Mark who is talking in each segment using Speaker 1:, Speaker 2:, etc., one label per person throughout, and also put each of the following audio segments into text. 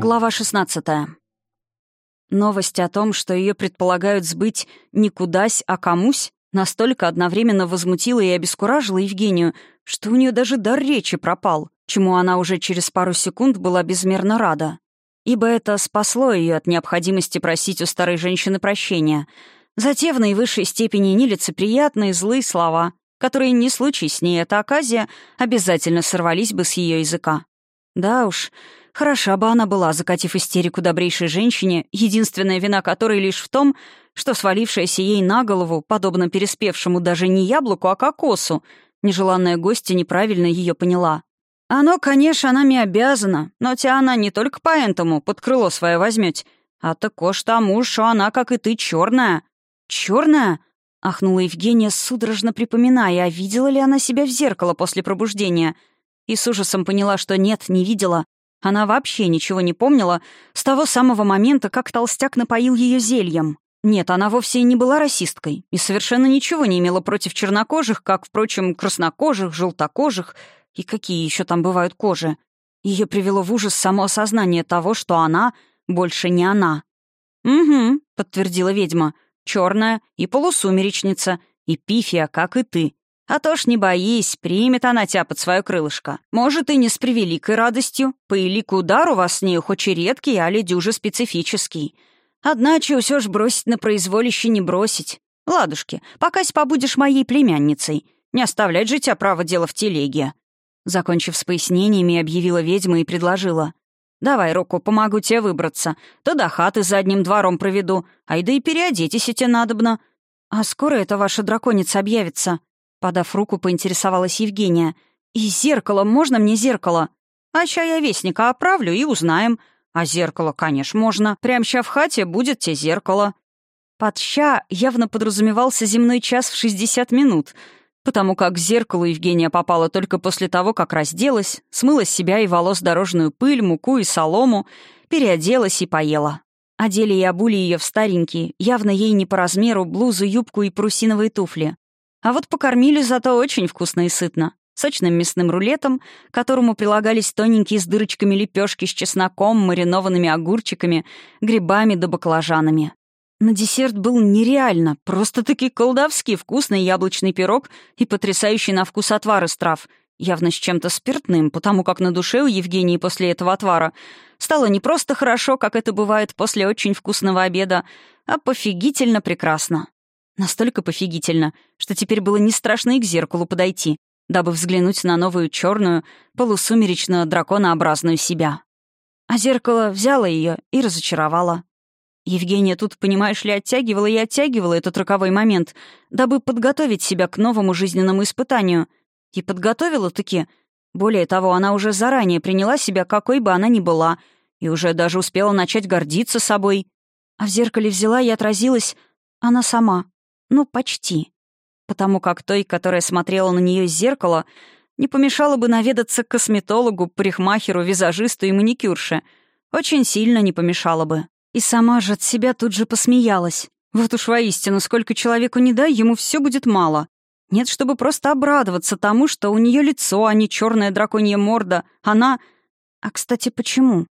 Speaker 1: Глава 16. Новость о том, что ее предполагают сбыть не кудась, а комусь, настолько одновременно возмутила и обескуражила Евгению, что у нее даже дар речи пропал, чему она уже через пару секунд была безмерно рада. Ибо это спасло ее от необходимости просить у старой женщины прощения за те в наивысшей степени нелицеприятные злые слова, которые, не случись с ней эта оказия, обязательно сорвались бы с ее языка. Да уж, Хороша бы она была, закатив истерику добрейшей женщине, единственная вина которой лишь в том, что свалившаяся ей на голову, подобно переспевшему даже не яблоку, а кокосу, нежеланная гостья неправильно ее поняла. Оно, конечно, она мне обязана, но тебя она не только поэтому под крыло свое возьмете, а також тому, что она, как и ты, черная. Черная? ахнула Евгения, судорожно припоминая, а видела ли она себя в зеркало после пробуждения. И с ужасом поняла, что нет, не видела, она вообще ничего не помнила с того самого момента, как толстяк напоил ее зельем. Нет, она вовсе не была расисткой и совершенно ничего не имела против чернокожих, как, впрочем, краснокожих, желтокожих и какие еще там бывают кожи. Ее привело в ужас само осознание того, что она больше не она. «Угу», — подтвердила ведьма, — «черная и полусумеречница, и пифия, как и ты. А то ж не боись, примет она тебя под свое крылышко. Может, и не с превеликой радостью. По элику удар у вас с нею хоть и редкий, а ли дюже специфический. Одначе все ж бросить на произволище не бросить. Ладушки, покась побудешь моей племянницей. Не оставлять же тебя право дела в телеге». Закончив с пояснениями, объявила ведьма и предложила. «Давай руку, помогу тебе выбраться. То до хаты задним двором проведу, ай да и переодетесь и тебе надобно. А скоро эта ваша драконица объявится?» Подав руку, поинтересовалась Евгения. «И зеркало, можно мне зеркало?» «А ща я вестника оправлю и узнаем. А зеркало, конечно, можно. Прям ща в хате будет те зеркало». Под «ща» явно подразумевался земной час в 60 минут, потому как к зеркалу Евгения попала только после того, как разделась, смыла с себя и волос дорожную пыль, муку и солому, переоделась и поела. Одели и обули ее в старенькие, явно ей не по размеру, блузу, юбку и парусиновые туфли. А вот покормили зато очень вкусно и сытно. Сочным мясным рулетом, к которому прилагались тоненькие с дырочками лепешки с чесноком, маринованными огурчиками, грибами да баклажанами. На десерт был нереально, просто-таки колдовский вкусный яблочный пирог и потрясающий на вкус отвар из трав, явно с чем-то спиртным, потому как на душе у Евгении после этого отвара стало не просто хорошо, как это бывает после очень вкусного обеда, а пофигительно прекрасно. Настолько пофигительно, что теперь было не страшно и к зеркалу подойти, дабы взглянуть на новую черную, полусумеречную драконообразную себя. А зеркало взяло ее и разочаровало. Евгения тут, понимаешь ли, оттягивала и оттягивала этот роковой момент, дабы подготовить себя к новому жизненному испытанию. И подготовила-таки. Более того, она уже заранее приняла себя, какой бы она ни была, и уже даже успела начать гордиться собой. А в зеркале взяла и отразилась она сама, ну, почти. Потому как той, которая смотрела на нее из зеркала, не помешало бы наведаться к косметологу, парикмахеру, визажисту и маникюрше. Очень сильно не помешало бы. И сама же от себя тут же посмеялась. Вот уж воистину, сколько человеку не дай, ему все будет мало. Нет, чтобы просто обрадоваться тому, что у нее лицо, а не черная драконья морда. Она... А, кстати, почему?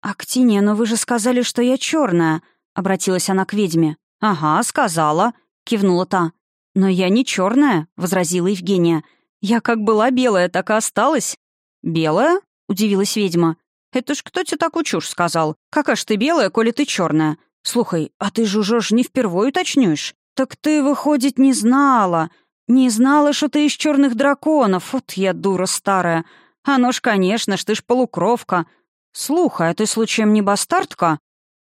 Speaker 1: «Актиния, но вы же сказали, что я черная», — обратилась она к ведьме. «Ага, сказала», кивнула та. «Но я не черная, возразила Евгения. «Я как была белая, так и осталась». «Белая?» — удивилась ведьма. «Это ж кто тебе такую чушь сказал? Какая ж ты белая, коли ты черная? Слухай, а ты же уже не впервые уточнюешь. Так ты, выходит, не знала. Не знала, что ты из черных драконов. Вот я дура старая. Ну ж, конечно ж, ты ж полукровка. Слухай, а ты случаем не бастардка?»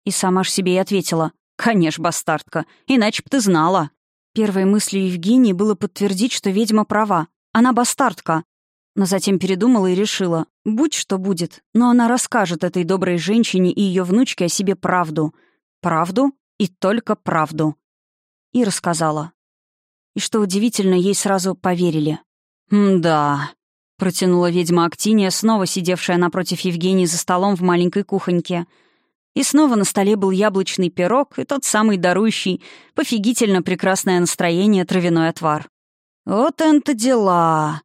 Speaker 1: И сама ж себе и ответила. «Конечно, бастардка. Иначе б ты знала». Первой мыслью Евгении было подтвердить, что ведьма права. Она бастардка. Но затем передумала и решила, будь что будет, но она расскажет этой доброй женщине и ее внучке о себе правду. Правду и только правду. И рассказала. И что удивительно, ей сразу поверили. «Да», — протянула ведьма Актиния, снова сидевшая напротив Евгении за столом в маленькой кухоньке — и снова на столе был яблочный пирог и тот самый дарующий пофигительно прекрасное настроение травяной отвар. «Вот это дела!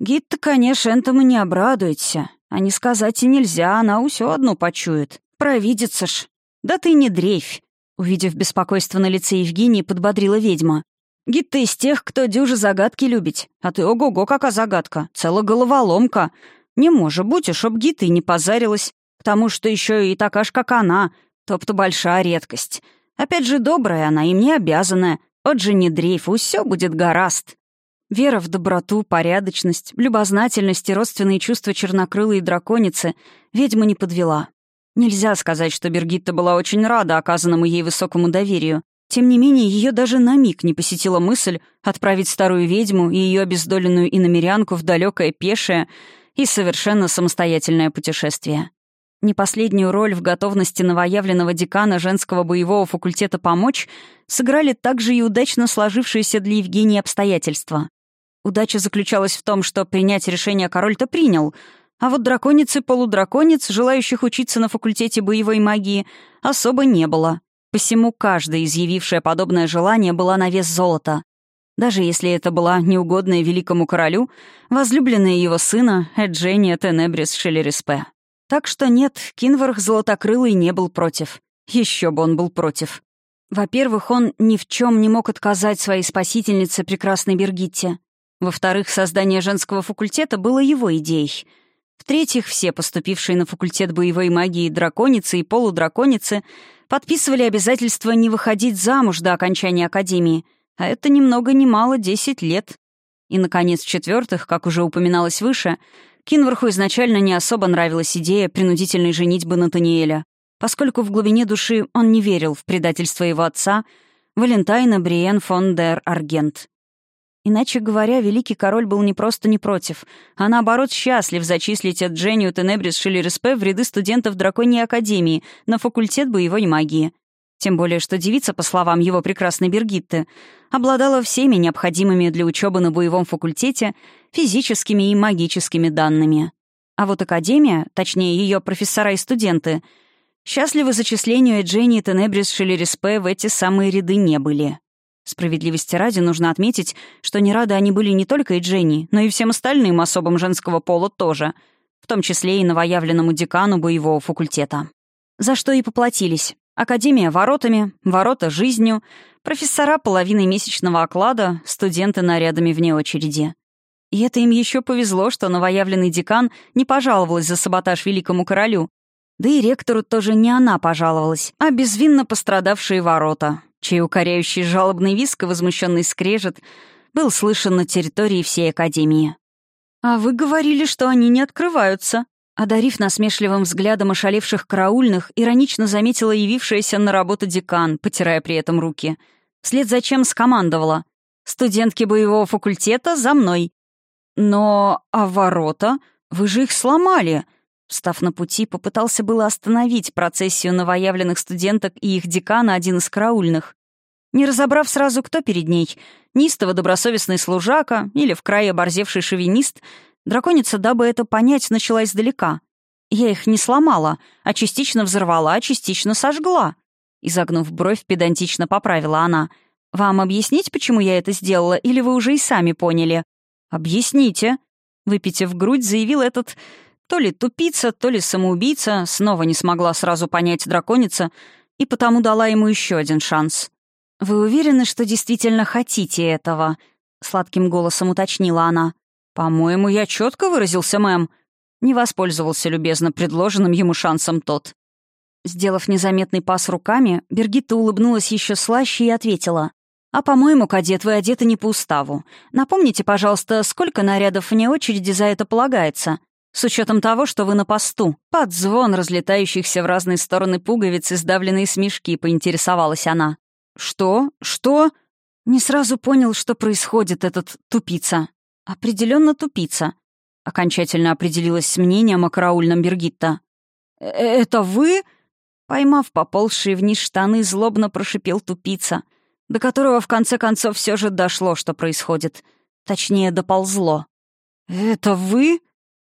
Speaker 1: Гид-то, конечно, этому не обрадуется. А не сказать и нельзя, она усё одну почует. Провидится ж. Да ты не дрейфь. Увидев беспокойство на лице Евгении, подбодрила ведьма. Гид ты из тех, кто дюжи загадки любить. А ты ого-го, какая загадка. Целая головоломка. Не может быть, чтоб гид и не позарилась. К тому, что еще и такая ж, как она. Топ-то большая редкость. Опять же, добрая она, им не обязанная. Вот же не дрейф, все будет гораст. Вера в доброту, порядочность, любознательность и родственные чувства чернокрылой и драконицы ведьма не подвела. Нельзя сказать, что Бергитта была очень рада оказанному ей высокому доверию. Тем не менее, ее даже на миг не посетила мысль отправить старую ведьму и ее обездоленную иномерянку в далекое пешее и совершенно самостоятельное путешествие. Не последнюю роль в готовности новоявленного декана женского боевого факультета помочь сыграли также и удачно сложившиеся для Евгении обстоятельства. Удача заключалась в том, что принять решение король-то принял, а вот дракониц и полудраконец, желающих учиться на факультете боевой магии, особо не было. Посему каждая, изъявившая подобное желание, была на вес золота. Даже если это была неугодная великому королю, возлюбленная его сына Эджения Тенебрис Шелериспе. Так что нет, Кинварх Золотокрылый не был против. Еще бы он был против. Во-первых, он ни в чем не мог отказать своей спасительнице, прекрасной Бергитте. Во-вторых, создание женского факультета было его идеей. В-третьих, все поступившие на факультет боевой магии драконицы и полудраконицы подписывали обязательство не выходить замуж до окончания академии, а это ни много ни мало 10 лет. И, наконец, в-четвертых, как уже упоминалось выше — Кинверху изначально не особо нравилась идея принудительной женитьбы Натаниэля, поскольку в глубине души он не верил в предательство его отца, Валентайна Бриен фон дер Аргент. Иначе говоря, великий король был не просто не против, а наоборот счастлив зачислить от Дженнию Тенебрис Шиллереспе в ряды студентов Драконьей Академии на факультет боевой магии. Тем более, что девица, по словам его прекрасной Бергитты, обладала всеми необходимыми для учебы на боевом факультете физическими и магическими данными. А вот Академия, точнее ее профессора и студенты, счастливы зачислению Эджени Тенебрис Шелериспе в эти самые ряды не были. Справедливости ради нужно отметить, что не рады они были не только Эджени, но и всем остальным особам женского пола тоже, в том числе и новоявленному декану боевого факультета. За что и поплатились. Академия воротами, ворота жизнью, профессора половиной месячного оклада, студенты нарядами вне очереди. И это им еще повезло, что новоявленный декан не пожаловалась за саботаж великому королю. Да и ректору тоже не она пожаловалась, а безвинно пострадавшие ворота, чей укоряющий жалобный виск и возмущенный скрежет был слышен на территории всей Академии. «А вы говорили, что они не открываются», Одарив насмешливым взглядом ошалевших караульных, иронично заметила явившаяся на работу декан, потирая при этом руки. Вслед за чем скомандовала. «Студентки боевого факультета, за мной!» «Но... а ворота? Вы же их сломали!» Встав на пути, попытался было остановить процессию новоявленных студенток и их декана один из караульных. Не разобрав сразу, кто перед ней, неистово добросовестный служака или в крае оборзевший шовинист — Драконица, дабы это понять, начала издалека. Я их не сломала, а частично взорвала, а частично сожгла. Изогнув бровь, педантично поправила она. «Вам объяснить, почему я это сделала, или вы уже и сами поняли?» «Объясните», — выпитив грудь, заявил этот то ли тупица, то ли самоубийца, снова не смогла сразу понять драконица, и потому дала ему еще один шанс. «Вы уверены, что действительно хотите этого?» — сладким голосом уточнила она. «По-моему, я четко выразился, мэм». Не воспользовался любезно предложенным ему шансом тот. Сделав незаметный пас руками, Бергитта улыбнулась еще слаще и ответила. «А, по-моему, кадет, вы одеты не по уставу. Напомните, пожалуйста, сколько нарядов вне очереди за это полагается? С учетом того, что вы на посту». Под звон разлетающихся в разные стороны пуговиц и сдавленные смешки поинтересовалась она. «Что? Что?» Не сразу понял, что происходит этот тупица. Определенно тупица. Окончательно определилась с мнением о караульном Бергитта. «Э, «Это вы?» Поймав поползшие вниз штаны, злобно прошипел тупица, до которого в конце концов все же дошло, что происходит. Точнее, доползло. «Это вы?»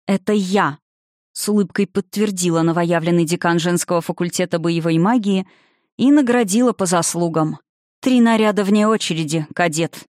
Speaker 1: «Это я», — с улыбкой подтвердила новоявленный декан женского факультета боевой магии и наградила по заслугам. «Три наряда вне очереди, кадет».